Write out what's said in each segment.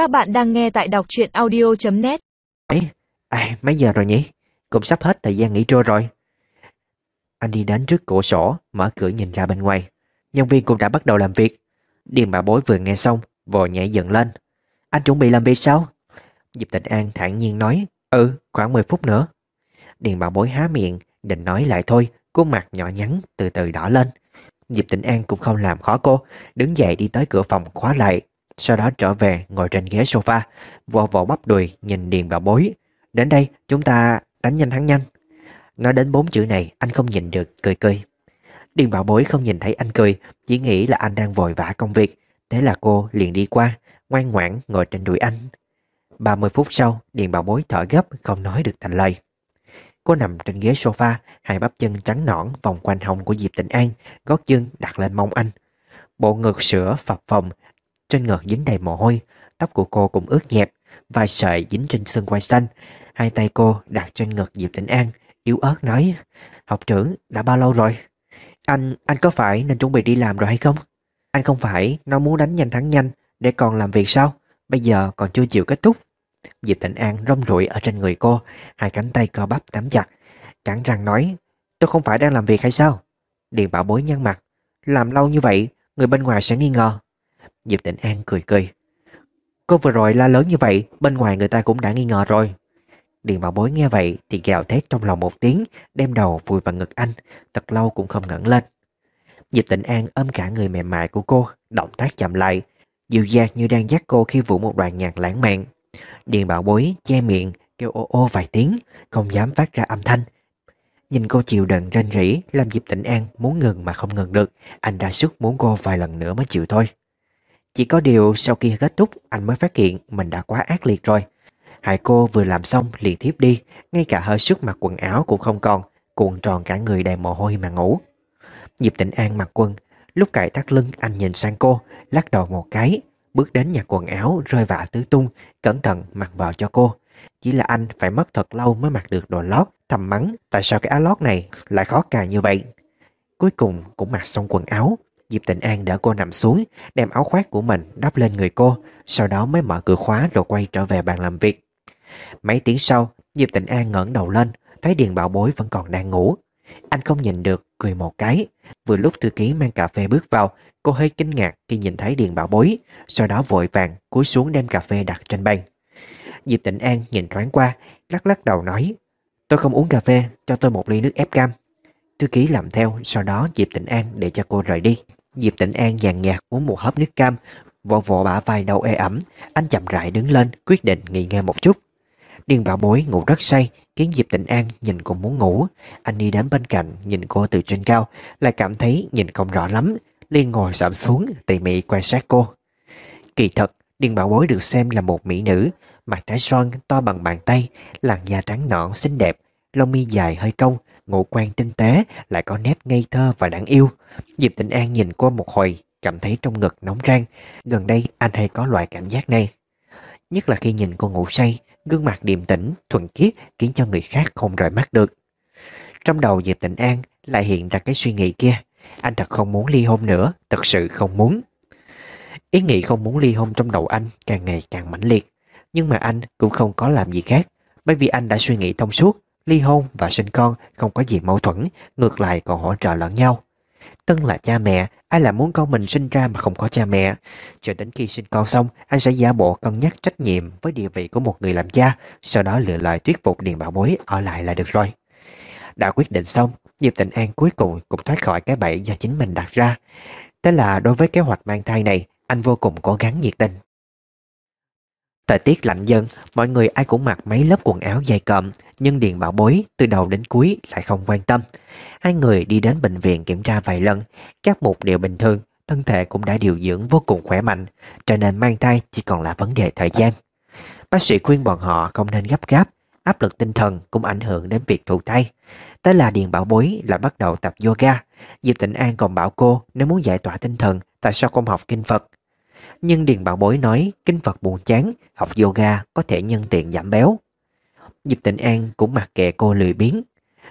Các bạn đang nghe tại đọc truyện audio.net Ấy, à, mấy giờ rồi nhỉ? Cũng sắp hết thời gian nghỉ trưa rồi. Anh đi đến trước cửa sổ, mở cửa nhìn ra bên ngoài. Nhân viên cũng đã bắt đầu làm việc. Điền bà bối vừa nghe xong, vội nhảy dựng lên. Anh chuẩn bị làm việc sao? Diệp Tịnh An thản nhiên nói, ừ, khoảng 10 phút nữa. Điền bà bối há miệng, định nói lại thôi, khuôn mặt nhỏ nhắn từ từ đỏ lên. Diệp Tịnh An cũng không làm khó cô, đứng dậy đi tới cửa phòng khóa lại, sau đó trở về ngồi trên ghế sofa, vò vò bắp đùi nhìn Điền bảo bối. Đến đây, chúng ta đánh nhanh thắng nhanh. Nói đến bốn chữ này, anh không nhìn được, cười cười. Điền bảo bối không nhìn thấy anh cười, chỉ nghĩ là anh đang vội vã công việc. Thế là cô liền đi qua, ngoan ngoãn ngồi trên đùi anh. 30 phút sau, Điền bảo bối thở gấp, không nói được thành lời. Cô nằm trên ghế sofa, hai bắp chân trắng nõn vòng quanh hông của Diệp Tịnh An, gót chân đặt lên mông anh. Bộ ngực sữa phập phồng, trên ngực dính đầy mồ hôi, tóc của cô cũng ướt nhẹp, vài sợi dính trên xương quai xanh. Hai tay cô đặt trên ngực Diệp Tĩnh An, yếu ớt nói, học trưởng, đã bao lâu rồi? Anh, anh có phải nên chuẩn bị đi làm rồi hay không? Anh không phải, nó muốn đánh nhanh thắng nhanh, để còn làm việc sao? Bây giờ còn chưa chịu kết thúc. Diệp Tịnh An rong rủi ở trên người cô, hai cánh tay co bắp nắm chặt, cắn răng nói, tôi không phải đang làm việc hay sao? Điền bảo bối nhăn mặt, làm lâu như vậy, người bên ngoài sẽ nghi ngờ. Diệp Tịnh An cười cười. Cô vừa rồi la lớn như vậy, bên ngoài người ta cũng đã nghi ngờ rồi. Điền bảo bối nghe vậy thì gào thét trong lòng một tiếng, đem đầu vùi vào ngực anh, thật lâu cũng không ngẩng lên. Diệp Tịnh An ôm cả người mềm mại của cô, động tác chậm lại, dịu dàng như đang dắt cô khi vũ một đoạn nhạc lãng mạn. Điền bảo bối che miệng, kêu ô ô vài tiếng, không dám phát ra âm thanh. Nhìn cô chịu đựng rên rỉ, làm Diệp Tịnh An muốn ngừng mà không ngừng được, anh đã sức muốn cô vài lần nữa mới chịu thôi. Chỉ có điều sau khi kết thúc anh mới phát hiện mình đã quá ác liệt rồi. Hải cô vừa làm xong liền thiếp đi, ngay cả hơi sức mặc quần áo cũng không còn, cuộn tròn cả người đầy mồ hôi mà ngủ. Diệp Tịnh An mặc quần, lúc cài thắt lưng anh nhìn sang cô, lắc đầu một cái, bước đến nhặt quần áo rơi vạ tứ tung, cẩn thận mặc vào cho cô. Chỉ là anh phải mất thật lâu mới mặc được đồ lót, thầm mắng tại sao cái áo lót này lại khó cài như vậy. Cuối cùng cũng mặc xong quần áo, Diệp Tịnh An đỡ cô nằm xuống, đem áo khoác của mình đắp lên người cô, sau đó mới mở cửa khóa rồi quay trở về bàn làm việc. Mấy tiếng sau, Diệp Tịnh An ngẩng đầu lên, thấy Điền Bảo Bối vẫn còn đang ngủ. Anh không nhìn được, cười một cái. Vừa lúc thư ký mang cà phê bước vào, cô hơi kinh ngạc khi nhìn thấy Điền Bảo Bối, sau đó vội vàng cúi xuống đem cà phê đặt trên bàn. Diệp Tịnh An nhìn thoáng qua, lắc lắc đầu nói, tôi không uống cà phê, cho tôi một ly nước ép cam. Thư ký làm theo, sau đó Diệp Tịnh An để cho cô rời đi. Diệp Tịnh An nhàn nhạt uống một hớp nước cam, vỗ vỗ bả vai đầu ê ẩm, anh chậm rãi đứng lên, quyết định nghỉ ngơi một chút. Điền bảo bối ngủ rất say, khiến Diệp Tịnh An nhìn cũng muốn ngủ. Anh đi đến bên cạnh, nhìn cô từ trên cao, lại cảm thấy nhìn không rõ lắm, liền ngồi sạm xuống, tỉ mỉ quan sát cô. Kỳ thật, Điền bảo bối được xem là một mỹ nữ, mặt trái xoan to bằng bàn tay, làn da trắng nõn xinh đẹp, lông mi dài hơi cong, ngũ quan tinh tế, lại có nét ngây thơ và đáng yêu. Diệp Tịnh An nhìn cô một hồi, cảm thấy trong ngực nóng rang. Gần đây anh hay có loại cảm giác này. Nhất là khi nhìn cô ngủ say, gương mặt điềm tĩnh, thuần khiết khiến cho người khác không rời mắt được. Trong đầu Diệp Tịnh An lại hiện ra cái suy nghĩ kia. Anh thật không muốn ly hôn nữa, thật sự không muốn. Ý nghĩ không muốn ly hôn trong đầu anh càng ngày càng mãnh liệt. Nhưng mà anh cũng không có làm gì khác, bởi vì anh đã suy nghĩ thông suốt, ly hôn và sinh con không có gì mâu thuẫn, ngược lại còn hỗ trợ lẫn nhau. Tân là cha mẹ, ai là muốn con mình sinh ra mà không có cha mẹ. Cho đến khi sinh con xong, anh sẽ giả bộ cân nhắc trách nhiệm với địa vị của một người làm cha, sau đó lựa lời thuyết phục Điền Bảo Bối ở lại là được rồi. Đã quyết định xong, Diệp Tịnh An cuối cùng cũng thoát khỏi cái bẫy do chính mình đặt ra. Thế là đối với kế hoạch mang thai này, anh vô cùng cố gắng nhiệt tình. Thời tiết lạnh dần, mọi người ai cũng mặc mấy lớp quần áo dày cộm, nhưng Điền Bảo Bối từ đầu đến cuối lại không quan tâm. Hai người đi đến bệnh viện kiểm tra vài lần, các mục đều bình thường, thân thể cũng đã điều dưỡng vô cùng khỏe mạnh, cho nên mang thai chỉ còn là vấn đề thời gian. Bác sĩ khuyên bọn họ không nên gấp gáp, áp lực tinh thần cũng ảnh hưởng đến việc thụ thai. Tới là Điền Bảo Bối lại bắt đầu tập yoga. Diệp Tịnh An còn bảo cô nếu muốn giải tỏa tinh thần, tại sao không học kinh Phật? Nhưng Điền Bảo Bối nói kinh Phật buồn chán, học yoga có thể nhân tiện giảm béo. Diệp Tịnh An cũng mặc kệ cô lười biếng.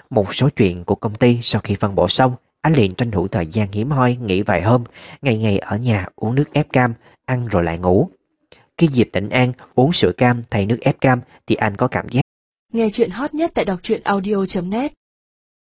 Một số chuyện của công ty sau khi phân bổ xong, anh liền tranh thủ thời gian hiếm hoi nghỉ vài hôm, ngày ngày ở nhà uống nước ép cam, ăn rồi lại ngủ. Khi Diệp Tịnh An uống sữa cam thay nước ép cam thì anh có cảm giác Nghe chuyện hot nhất tại đọc truyện audio.net